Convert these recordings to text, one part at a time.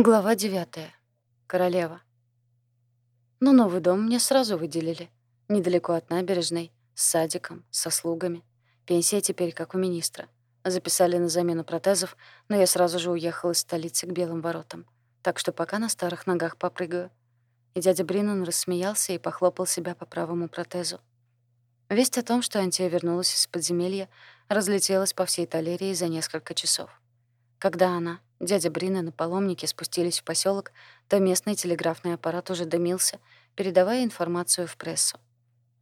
Глава девятая. Королева. Но новый дом мне сразу выделили. Недалеко от набережной, с садиком, со слугами. Пенсия теперь как у министра. Записали на замену протезов, но я сразу же уехала из столицы к Белым воротам. Так что пока на старых ногах попрыгаю. И дядя Бринан рассмеялся и похлопал себя по правому протезу. Весть о том, что Антия вернулась из подземелья, разлетелась по всей Талерии за несколько часов. Когда она, дядя Брина на паломнике спустились в поселок, то местный телеграфный аппарат уже дымился, передавая информацию в прессу.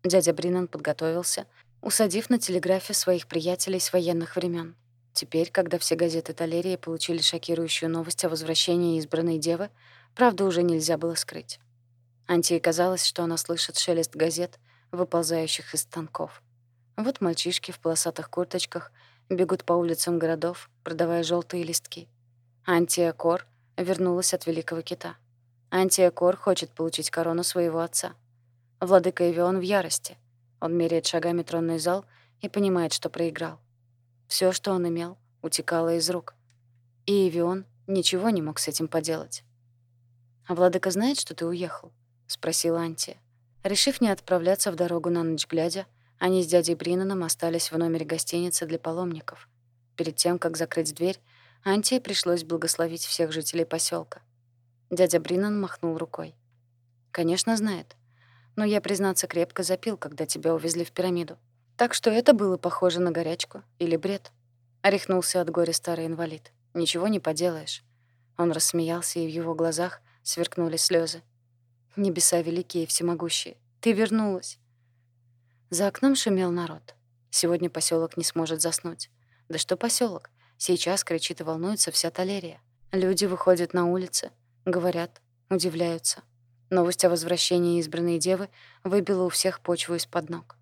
Дядя Бринан подготовился, усадив на телеграфе своих приятелей с военных времен. Теперь, когда все газеты Талерии получили шокирующую новость о возвращении избранной девы, правду уже нельзя было скрыть. Антии казалось, что она слышит шелест газет, выползающих из станков. Вот мальчишки в полосатых курточках — бегут по улицам городов, продавая желтые листки. Антия Кор вернулась от Великого Кита. Антия Кор хочет получить корону своего отца. Владыка Эвион в ярости. Он меряет шагами тронный зал и понимает, что проиграл. Все, что он имел, утекало из рук. И Эвион ничего не мог с этим поделать. «А владыка знает, что ты уехал?» — спросила Антия. Решив не отправляться в дорогу на ночь глядя, они с дядей Бринаном остались в номере гостиницы для паломников. Перед тем, как закрыть дверь, Антии пришлось благословить всех жителей поселка. Дядя Бринан махнул рукой. «Конечно, знает. Но я, признаться, крепко запил, когда тебя увезли в пирамиду. Так что это было похоже на горячку или бред». Орехнулся от горя старый инвалид. «Ничего не поделаешь». Он рассмеялся, и в его глазах сверкнули слезы. «Небеса великие и всемогущие, ты вернулась. За окном шумел народ. Сегодня поселок не сможет заснуть. Да что поселок? Сейчас кричит и волнуется вся Талерия. Люди выходят на улицы, говорят, удивляются. Новость о возвращении избранной девы выбила у всех почву из-под ног.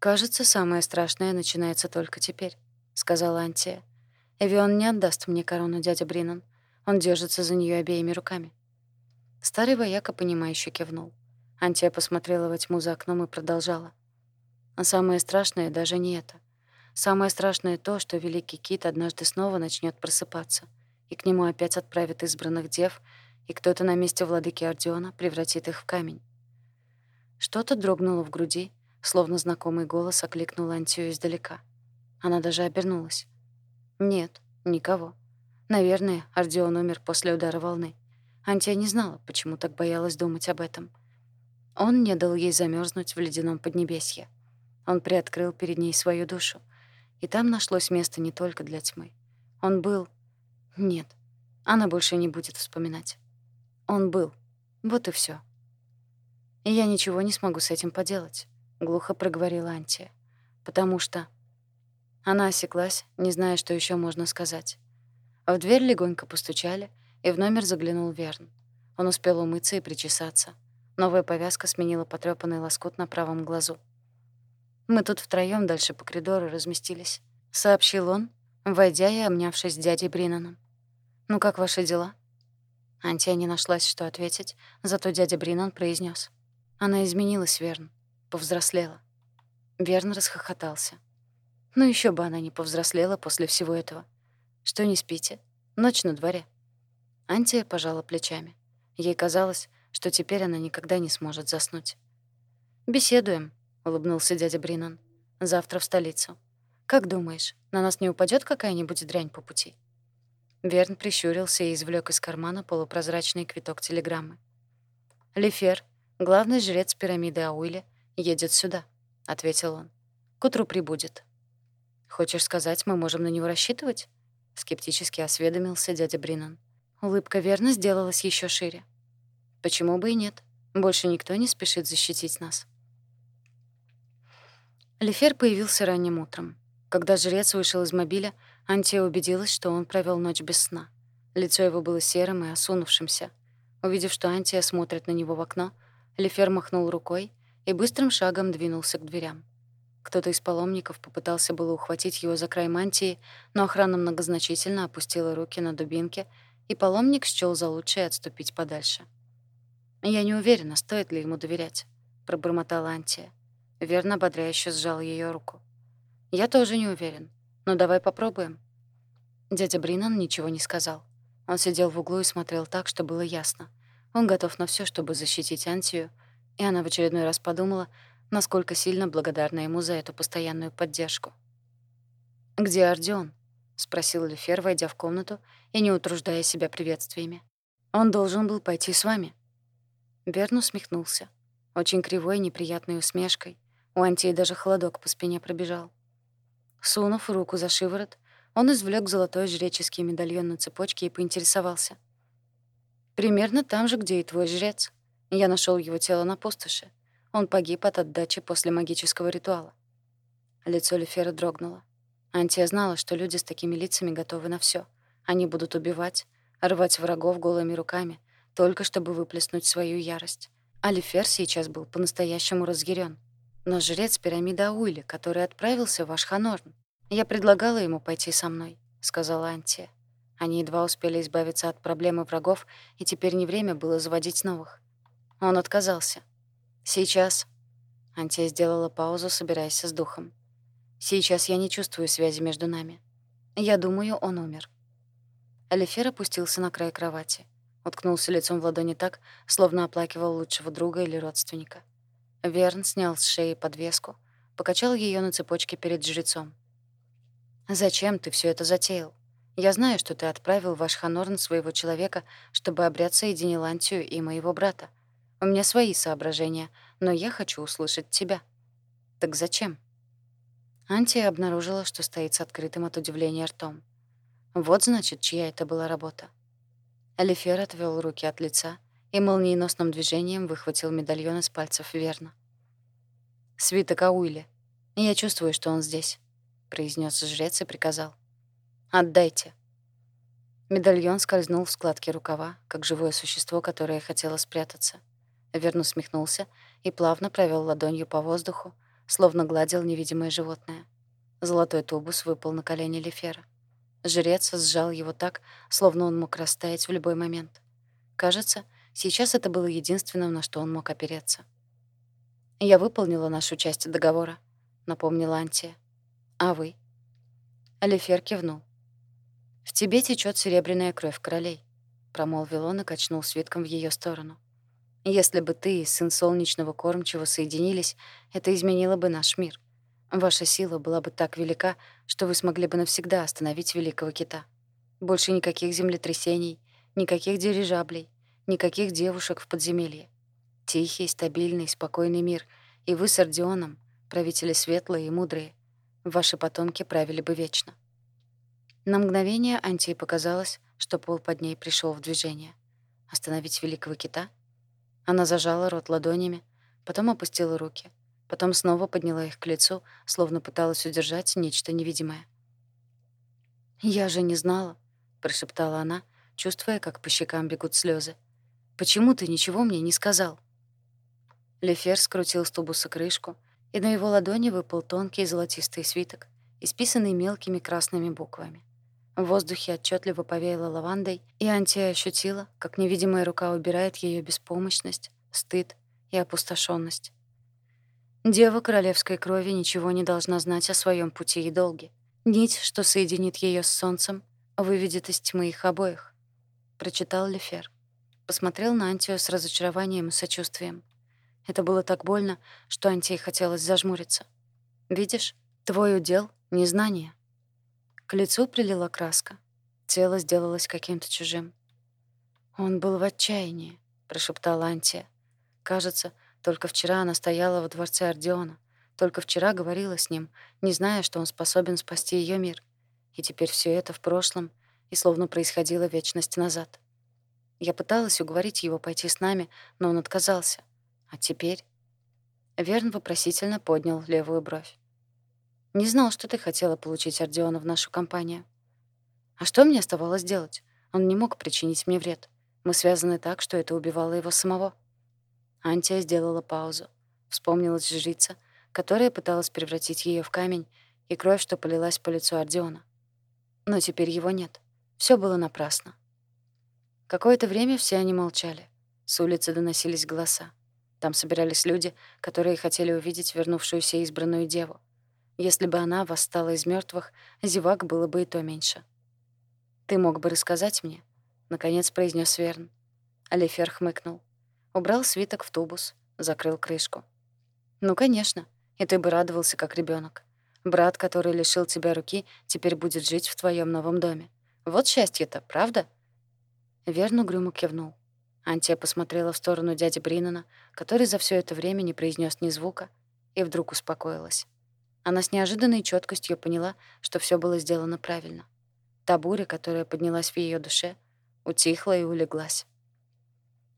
«Кажется, самое страшное начинается только теперь», — сказала Антия. «Эвион не отдаст мне корону, дядя Бринан. Он держится за нее обеими руками». Старый вояка, понимающе кивнул. Антия посмотрела во тьму за окном и продолжала. А самое страшное даже не это. Самое страшное то, что великий кит однажды снова начнет просыпаться, и к нему опять отправят избранных дев, и кто-то на месте владыки Ордиона превратит их в камень. Что-то дрогнуло в груди, словно знакомый голос окликнул Антию издалека. Она даже обернулась. Нет, никого. Наверное, Ордион умер после удара волны. Антия не знала, почему так боялась думать об этом — он не дал ей замерзнуть в ледяном поднебесье. Он приоткрыл перед ней свою душу, и там нашлось место не только для тьмы. Он был... Нет, она больше не будет вспоминать. Он был. Вот и все. И я ничего не смогу с этим поделать, глухо проговорила Антия. Потому что... Она осеклась, не зная, что еще можно сказать. В дверь легонько постучали, и в номер заглянул Верн. Он успел умыться и причесаться. Новая повязка сменила потрёпанный лоскут на правом глазу. «Мы тут втроём дальше по коридору разместились», — сообщил он, войдя и обнявшись с дядей Бринаном. «Ну как ваши дела?» Антия не нашлась, что ответить, зато дядя Бринан произнес: «Она изменилась, Верн, повзрослела». Верн расхохотался. «Ну ещё бы она не повзрослела после всего этого. Что не спите? Ночь на дворе». Антия пожала плечами. Ей казалось, что теперь она никогда не сможет заснуть. «Беседуем», — улыбнулся дядя Бринан. «Завтра в столицу. Как думаешь, на нас не упадет какая-нибудь дрянь по пути?» Верн прищурился и извлек из кармана полупрозрачный квиток телеграммы. «Лефер, главный жрец пирамиды Ауиля, едет сюда», — ответил он. «К утру прибудет». «Хочешь сказать, мы можем на него рассчитывать?» — скептически осведомился дядя Бринан. Улыбка Верна сделалась еще шире. Почему бы и нет? Больше никто не спешит защитить нас. Лефер появился ранним утром. Когда жрец вышел из мобиля, Антия убедилась, что он провел ночь без сна. Лицо его было серым и осунувшимся. Увидев, что Антия смотрит на него в окно, Лефер махнул рукой и быстрым шагом двинулся к дверям. Кто-то из паломников попытался было ухватить его за край мантии, но охрана многозначительно опустила руки на дубинки, и паломник счёл за лучшее отступить подальше. «Я не уверена, стоит ли ему доверять», — пробормотала Антия. Верно ободряюще сжал ее руку. «Я тоже не уверен. Но давай попробуем». Дядя Бринан ничего не сказал. Он сидел в углу и смотрел так, что было ясно. Он готов на все, чтобы защитить Антию, и она в очередной раз подумала, насколько сильно благодарна ему за эту постоянную поддержку. «Где Ардион?» — спросил Люфер, войдя в комнату и не утруждая себя приветствиями. «Он должен был пойти с вами». Верн усмехнулся. Очень кривой и неприятной усмешкой. У Антии даже холодок по спине пробежал. Сунув руку за шиворот, он извлек золотой жреческий медальон на цепочке и поинтересовался. «Примерно там же, где и твой жрец. Я нашел его тело на пустоши. Он погиб от отдачи после магического ритуала». Лицо Люфера дрогнуло. Антия знала, что люди с такими лицами готовы на все. Они будут убивать, рвать врагов голыми руками, только чтобы выплеснуть свою ярость. Алифер сейчас был по-настоящему разъярен. Но жрец пирамиды Ауили, который отправился в Ашханорн, я предлагала ему пойти со мной, сказала Антия. Они едва успели избавиться от проблемы врагов, и теперь не время было заводить новых. Он отказался. Сейчас Антия сделала паузу, собираясь с духом. Сейчас я не чувствую связи между нами. Я думаю, он умер. Алифер опустился на край кровати уткнулся лицом в ладони так, словно оплакивал лучшего друга или родственника. Верн снял с шеи подвеску, покачал ее на цепочке перед жрецом. «Зачем ты все это затеял? Я знаю, что ты отправил в Ашханорн своего человека, чтобы обряд соединил Антию и моего брата. У меня свои соображения, но я хочу услышать тебя. Так зачем?» Антия обнаружила, что стоит с открытым от удивления ртом. Вот, значит, чья это была работа. Алифер отвел руки от лица и молниеносным движением выхватил медальон из пальцев Верна. «Свиток Ауили. Я чувствую, что он здесь», — произнес жрец и приказал. «Отдайте». Медальон скользнул в складки рукава, как живое существо, которое хотело спрятаться. Верн усмехнулся и плавно провел ладонью по воздуху, словно гладил невидимое животное. Золотой тубус выпал на колени Лефера. Жрец сжал его так, словно он мог растаять в любой момент. Кажется, сейчас это было единственным, на что он мог опереться. «Я выполнила нашу часть договора», — напомнила Антия. «А вы?» Алифер кивнул. «В тебе течет серебряная кровь королей», — промолвил он и качнул свитком в ее сторону. «Если бы ты и сын солнечного кормчего соединились, это изменило бы наш мир. Ваша сила была бы так велика, что вы смогли бы навсегда остановить великого кита. Больше никаких землетрясений, никаких дирижаблей, никаких девушек в подземелье. Тихий, стабильный, спокойный мир. И вы с Ордионом, правители светлые и мудрые, ваши потомки правили бы вечно. На мгновение Антии показалось, что пол под ней пришел в движение. Остановить великого кита? Она зажала рот ладонями, потом опустила руки — Потом снова подняла их к лицу, словно пыталась удержать нечто невидимое. «Я же не знала», — прошептала она, чувствуя, как по щекам бегут слезы. «Почему ты ничего мне не сказал?» Лефер скрутил с тубуса крышку, и на его ладони выпал тонкий золотистый свиток, исписанный мелкими красными буквами. В воздухе отчетливо повеяло лавандой, и Антия ощутила, как невидимая рука убирает ее беспомощность, стыд и опустошенность. Дева королевской крови ничего не должна знать о своем пути и долге. Нить, что соединит ее с солнцем, выведет из тьмы их обоих. Прочитал Лефер. Посмотрел на Антию с разочарованием и сочувствием. Это было так больно, что Антии хотелось зажмуриться. «Видишь, твой удел — незнание». К лицу прилила краска. Тело сделалось каким-то чужим. «Он был в отчаянии», — прошептала Антия. «Кажется, только вчера она стояла во дворце Ордеона. Только вчера говорила с ним, не зная, что он способен спасти ее мир. И теперь все это в прошлом и словно происходило вечность назад. Я пыталась уговорить его пойти с нами, но он отказался. А теперь... Верн вопросительно поднял левую бровь. «Не знал, что ты хотела получить Ордеона в нашу компанию». «А что мне оставалось делать? Он не мог причинить мне вред. Мы связаны так, что это убивало его самого». Антия сделала паузу. Вспомнилась жрица, которая пыталась превратить ее в камень, и кровь, что полилась по лицу Ордеона. Но теперь его нет. Все было напрасно. Какое-то время все они молчали. С улицы доносились голоса. Там собирались люди, которые хотели увидеть вернувшуюся избранную деву. Если бы она восстала из мертвых, зевак было бы и то меньше. «Ты мог бы рассказать мне?» — наконец произнес Верн. Алифер хмыкнул. Убрал свиток в тубус, закрыл крышку. «Ну, конечно. И ты бы радовался, как ребенок. Брат, который лишил тебя руки, теперь будет жить в твоем новом доме. Вот счастье-то, правда?» Верн угрюмо кивнул. Антия посмотрела в сторону дяди Бринана, который за все это время не произнес ни звука, и вдруг успокоилась. Она с неожиданной четкостью поняла, что все было сделано правильно. Та буря, которая поднялась в ее душе, утихла и улеглась.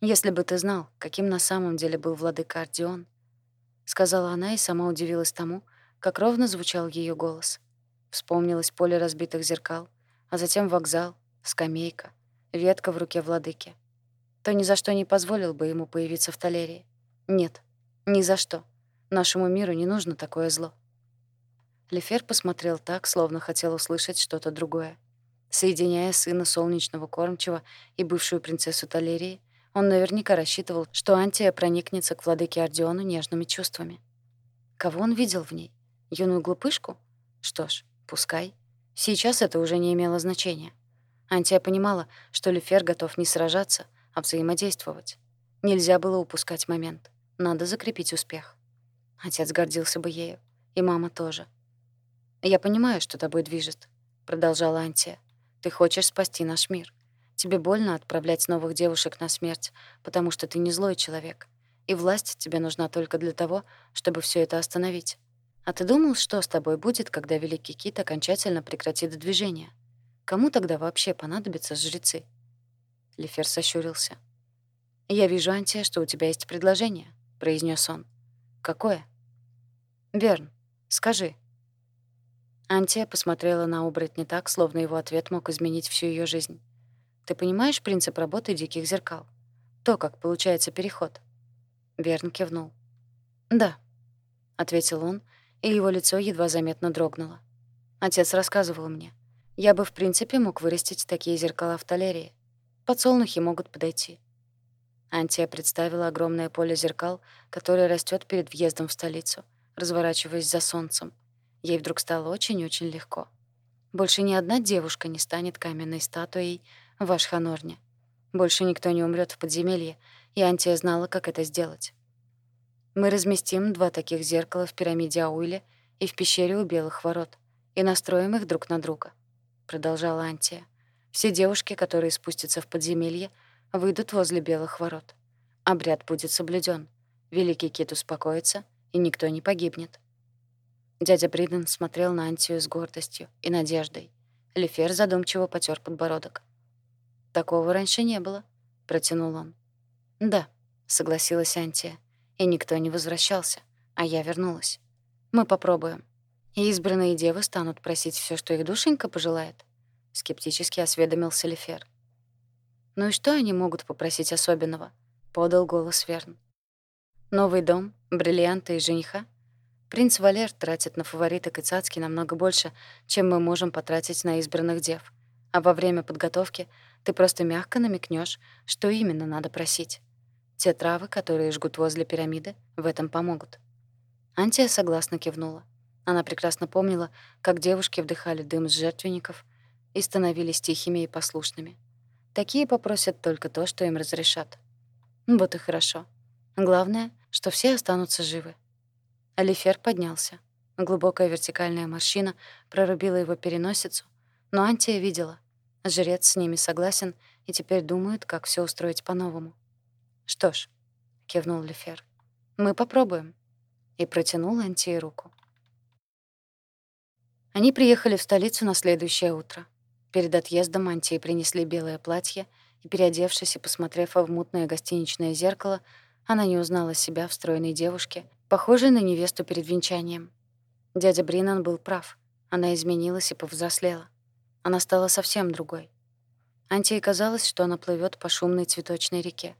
«Если бы ты знал, каким на самом деле был владыка Ардион», — сказала она и сама удивилась тому, как ровно звучал ее голос. Вспомнилось поле разбитых зеркал, а затем вокзал, скамейка, ветка в руке владыки. То ни за что не позволил бы ему появиться в Талерии. Нет, ни за что. Нашему миру не нужно такое зло. Лефер посмотрел так, словно хотел услышать что-то другое. Соединяя сына солнечного кормчего и бывшую принцессу Талерии, он наверняка рассчитывал, что Антия проникнется к владыке Ордиону нежными чувствами. Кого он видел в ней? Юную глупышку? Что ж, пускай. Сейчас это уже не имело значения. Антия понимала, что Люфер готов не сражаться, а взаимодействовать. Нельзя было упускать момент. Надо закрепить успех. Отец гордился бы ею. И мама тоже. «Я понимаю, что тобой движет», — продолжала Антия. «Ты хочешь спасти наш мир. Тебе больно отправлять новых девушек на смерть, потому что ты не злой человек, и власть тебе нужна только для того, чтобы все это остановить. А ты думал, что с тобой будет, когда Великий Кит окончательно прекратит движение? Кому тогда вообще понадобятся жрецы?» Лефер сощурился. «Я вижу, Антия, что у тебя есть предложение», — произнес он. «Какое?» «Верн, скажи». Антия посмотрела на оборотня так, словно его ответ мог изменить всю ее жизнь. Ты понимаешь принцип работы диких зеркал? То, как получается переход?» Верн кивнул. «Да», — ответил он, и его лицо едва заметно дрогнуло. Отец рассказывал мне. Я бы, в принципе, мог вырастить такие зеркала в Толерии. Подсолнухи могут подойти. Антия представила огромное поле зеркал, которое растет перед въездом в столицу, разворачиваясь за солнцем. Ей вдруг стало очень-очень легко. Больше ни одна девушка не станет каменной статуей в Ашханорне. Больше никто не умрет в подземелье, и Антия знала, как это сделать. Мы разместим два таких зеркала в пирамиде Ауиле и в пещере у Белых Ворот и настроим их друг на друга, продолжала Антия. Все девушки, которые спустятся в подземелье, выйдут возле Белых Ворот. Обряд будет соблюден. Великий Кит успокоится, и никто не погибнет. Дядя Бриден смотрел на Антию с гордостью и надеждой. Лефер задумчиво потер подбородок. «Такого раньше не было», — протянул он. «Да», — согласилась Антия. «И никто не возвращался, а я вернулась. Мы попробуем. И избранные девы станут просить все, что их душенька пожелает», — скептически осведомился Лефер. «Ну и что они могут попросить особенного?» — подал голос Верн. «Новый дом, бриллианты и жениха?» Принц Валер тратит на фавориток и цацки намного больше, чем мы можем потратить на избранных дев. А во время подготовки ты просто мягко намекнешь, что именно надо просить. Те травы, которые жгут возле пирамиды, в этом помогут. Антия согласно кивнула. Она прекрасно помнила, как девушки вдыхали дым с жертвенников и становились тихими и послушными. Такие попросят только то, что им разрешат. Вот и хорошо. Главное, что все останутся живы. Алифер поднялся. Глубокая вертикальная морщина прорубила его переносицу, но Антия видела — Жрец с ними согласен и теперь думает, как все устроить по-новому. «Что ж», — кивнул Лефер, — «мы попробуем». И протянул Антии руку. Они приехали в столицу на следующее утро. Перед отъездом Антии принесли белое платье, и, переодевшись и посмотрев в мутное гостиничное зеркало, она не узнала себя в стройной девушке, похожей на невесту перед венчанием. Дядя Бринан был прав. Она изменилась и повзрослела. Она стала совсем другой. Антии казалось, что она плывет по шумной цветочной реке.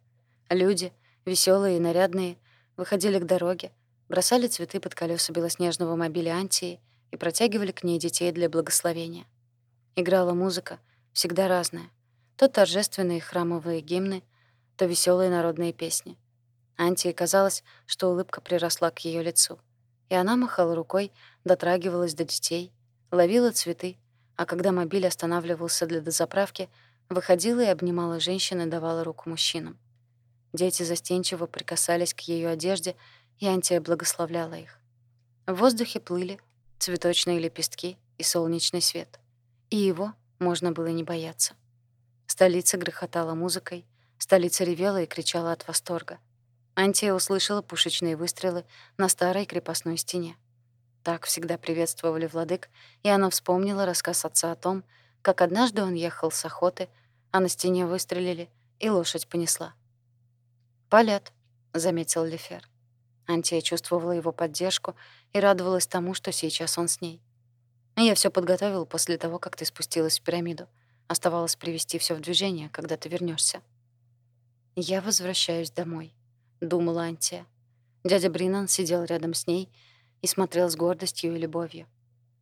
Люди, веселые и нарядные, выходили к дороге, бросали цветы под колеса белоснежного мобиля Антии и протягивали к ней детей для благословения. Играла музыка, всегда разная. То торжественные храмовые гимны, то веселые народные песни. Антии казалось, что улыбка приросла к ее лицу. И она махала рукой, дотрагивалась до детей, ловила цветы, а когда мобиль останавливался для дозаправки, Выходила и обнимала женщин и давала руку мужчинам. Дети застенчиво прикасались к ее одежде, и Антия благословляла их. В воздухе плыли цветочные лепестки и солнечный свет. И его можно было не бояться. Столица грохотала музыкой, столица ревела и кричала от восторга. Антия услышала пушечные выстрелы на старой крепостной стене. Так всегда приветствовали владык, и она вспомнила рассказ отца о том, как однажды он ехал с охоты, а на стене выстрелили, и лошадь понесла. «Палят», — заметил Лефер. Антия чувствовала его поддержку и радовалась тому, что сейчас он с ней. «Я все подготовил после того, как ты спустилась в пирамиду. Оставалось привести все в движение, когда ты вернешься. «Я возвращаюсь домой», — думала Антия. Дядя Бринан сидел рядом с ней и смотрел с гордостью и любовью.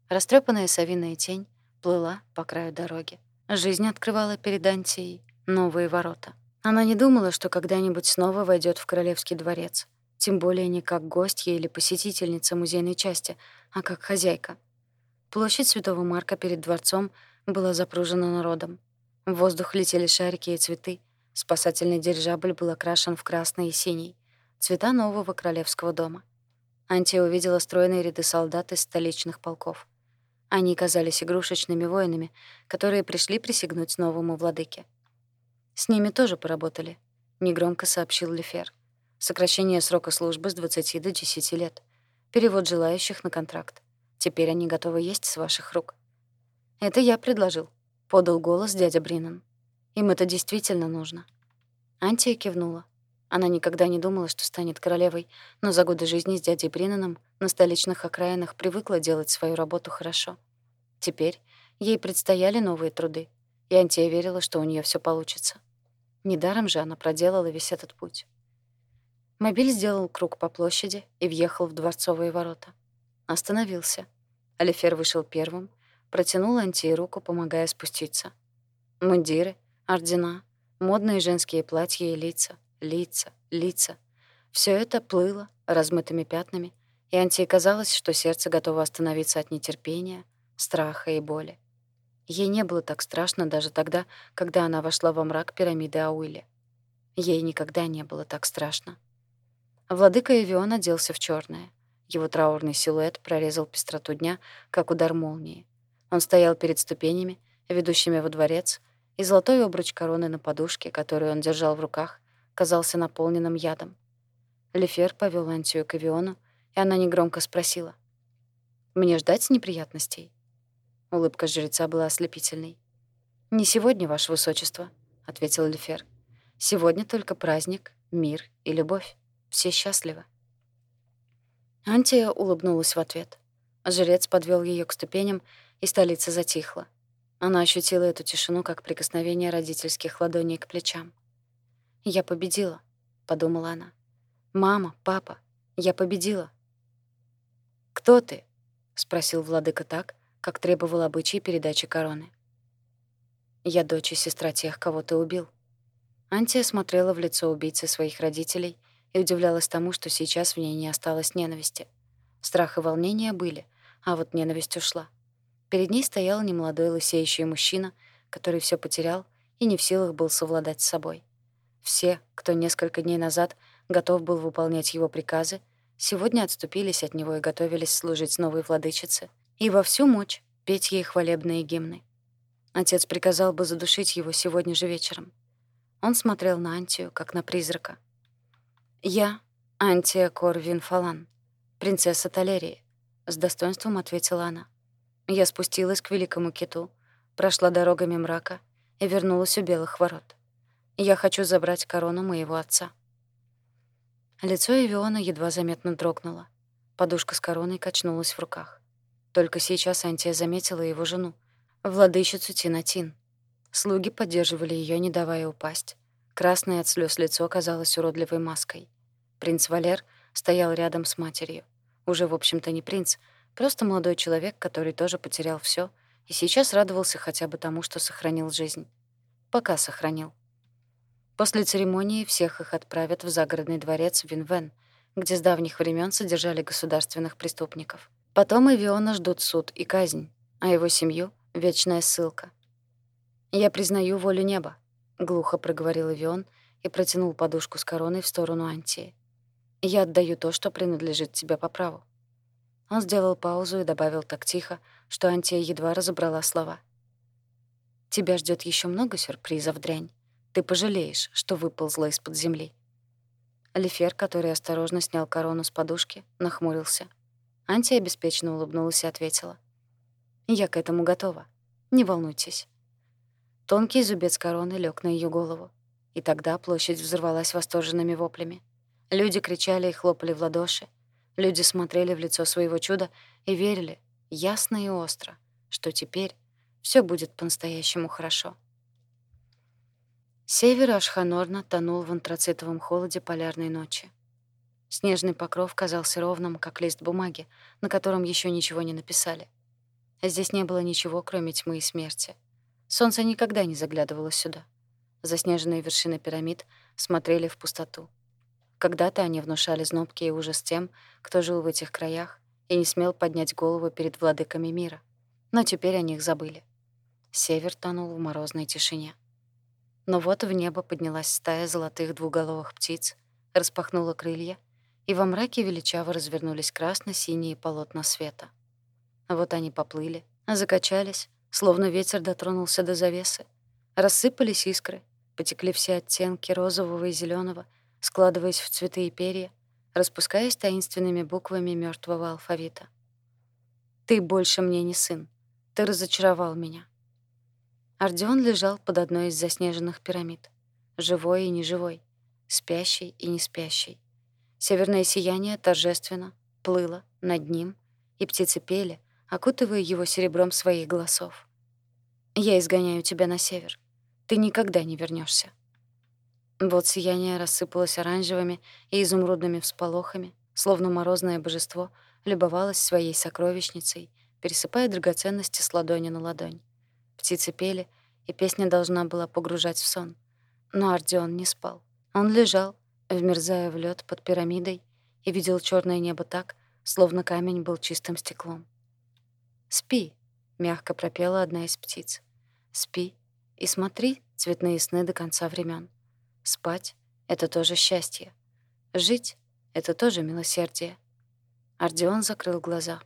Растрепанная совиная тень плыла по краю дороги. Жизнь открывала перед Антией новые ворота. Она не думала, что когда-нибудь снова войдет в королевский дворец — тем более не как гостья или посетительница музейной части, а как хозяйка. Площадь Святого Марка перед дворцом была запружена народом. В воздух летели шарики и цветы. Спасательный дирижабль был окрашен в красный и синий. Цвета нового королевского дома. Антия увидела стройные ряды солдат из столичных полков. Они казались игрушечными воинами, которые пришли присягнуть новому владыке. «С ними тоже поработали», — негромко сообщил Лефер. Сокращение срока службы с 20 до 10 лет. Перевод желающих на контракт. Теперь они готовы есть с ваших рук. Это я предложил, подал голос дядя Бринан. Им это действительно нужно. Антия кивнула. Она никогда не думала, что станет королевой, но за годы жизни с дядей Бринаном на столичных окраинах привыкла делать свою работу хорошо. Теперь ей предстояли новые труды, и Антия верила, что у нее все получится. Недаром же она проделала весь этот путь. Мобиль сделал круг по площади и въехал в дворцовые ворота. Остановился. Алифер вышел первым, протянул Антии руку, помогая спуститься. Мундиры, ордена, модные женские платья и лица, лица, лица. Все это плыло размытыми пятнами, и Антии казалось, что сердце готово остановиться от нетерпения, страха и боли. Ей не было так страшно даже тогда, когда она вошла во мрак пирамиды Ауили. Ей никогда не было так страшно. Владыка Эвион оделся в черное. Его траурный силуэт прорезал пестроту дня, как удар молнии. Он стоял перед ступенями, ведущими во дворец, и золотой обруч короны на подушке, которую он держал в руках, казался наполненным ядом. Лефер повел Антию к Эвиону, и она негромко спросила. «Мне ждать неприятностей?» Улыбка жреца была ослепительной. «Не сегодня, Ваше Высочество», — ответил Лефер. «Сегодня только праздник, мир и любовь». Все счастливы». Антия улыбнулась в ответ. Жрец подвел ее к ступеням, и столица затихла. Она ощутила эту тишину, как прикосновение родительских ладоней к плечам. «Я победила», — подумала она. «Мама, папа, я победила». «Кто ты?» — спросил владыка так, как требовал обычай передачи короны. «Я дочь и сестра тех, кого ты убил». Антия смотрела в лицо убийцы своих родителей и удивлялась тому, что сейчас в ней не осталось ненависти. Страх и волнение были, а вот ненависть ушла. Перед ней стоял немолодой лысеющий мужчина, который все потерял и не в силах был совладать с собой. Все, кто несколько дней назад готов был выполнять его приказы, сегодня отступились от него и готовились служить новой владычице и во всю мощь петь ей хвалебные гимны. Отец приказал бы задушить его сегодня же вечером. Он смотрел на Антию, как на призрака — «Я Антия Корвин Фалан, принцесса Талерии», — с достоинством ответила она. Я спустилась к Великому Киту, прошла дорогами мрака и вернулась у Белых Ворот. Я хочу забрать корону моего отца. Лицо Эвиона едва заметно дрогнуло. Подушка с короной качнулась в руках. Только сейчас Антия заметила его жену, владычицу Тинатин. Слуги поддерживали ее, не давая упасть. Красное от слез лицо казалось уродливой маской. Принц Валер стоял рядом с матерью. Уже, в общем-то, не принц, просто молодой человек, который тоже потерял все и сейчас радовался хотя бы тому, что сохранил жизнь. Пока сохранил. После церемонии всех их отправят в загородный дворец Винвен, где с давних времен содержали государственных преступников. Потом Эвиона ждут суд и казнь, а его семью — вечная ссылка. «Я признаю волю неба», — глухо проговорил Эвион и протянул подушку с короной в сторону Антии. «Я отдаю то, что принадлежит тебе по праву». Он сделал паузу и добавил так тихо, что Антия едва разобрала слова. «Тебя ждет еще много сюрпризов, дрянь. Ты пожалеешь, что выползла из-под земли». Лефер, который осторожно снял корону с подушки, нахмурился. Антия беспечно улыбнулась и ответила. «Я к этому готова. Не волнуйтесь. Тонкий зубец короны лег на ее голову. И тогда площадь взорвалась восторженными воплями. Люди кричали и хлопали в ладоши. Люди смотрели в лицо своего чуда и верили, ясно и остро, что теперь все будет по-настоящему хорошо. Север Ашханорна тонул в антрацитовом холоде полярной ночи. Снежный покров казался ровным, как лист бумаги, на котором еще ничего не написали. Здесь не было ничего, кроме тьмы и смерти — Солнце никогда не заглядывало сюда. Заснеженные вершины пирамид смотрели в пустоту. Когда-то они внушали знобки и ужас тем, кто жил в этих краях и не смел поднять голову перед владыками мира. Но теперь о них забыли. Север тонул в морозной тишине. Но вот в небо поднялась стая золотых двуголовых птиц, распахнула крылья, и во мраке величаво развернулись красно-синие полотна света. Вот они поплыли, закачались, Словно ветер дотронулся до завесы. Рассыпались искры, потекли все оттенки розового и зеленого, складываясь в цветы и перья, распускаясь таинственными буквами мертвого алфавита. «Ты больше мне не сын. Ты разочаровал меня». Ардион лежал под одной из заснеженных пирамид. Живой и неживой, спящий и не спящий. Северное сияние торжественно плыло над ним, и птицы пели, окутывая его серебром своих голосов. «Я изгоняю тебя на север. Ты никогда не вернешься. Вот сияние рассыпалось оранжевыми и изумрудными всполохами, словно морозное божество любовалось своей сокровищницей, пересыпая драгоценности с ладони на ладонь. Птицы пели, и песня должна была погружать в сон. Но Ардион не спал. Он лежал, вмерзая в лед под пирамидой, и видел черное небо так, словно камень был чистым стеклом. «Спи», — мягко пропела одна из птиц. «Спи и смотри цветные сны до конца времен. Спать — это тоже счастье. Жить — это тоже милосердие». Ардион закрыл глаза.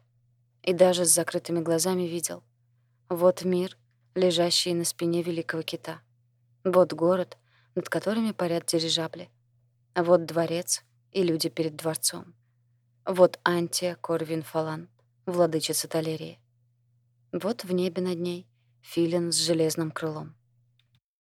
И даже с закрытыми глазами видел. Вот мир, лежащий на спине великого кита. Вот город, над которыми парят дирижабли. Вот дворец и люди перед дворцом. Вот Антия Корвин Фалан, владычица Талерии. Вот в небе над ней филин с железным крылом.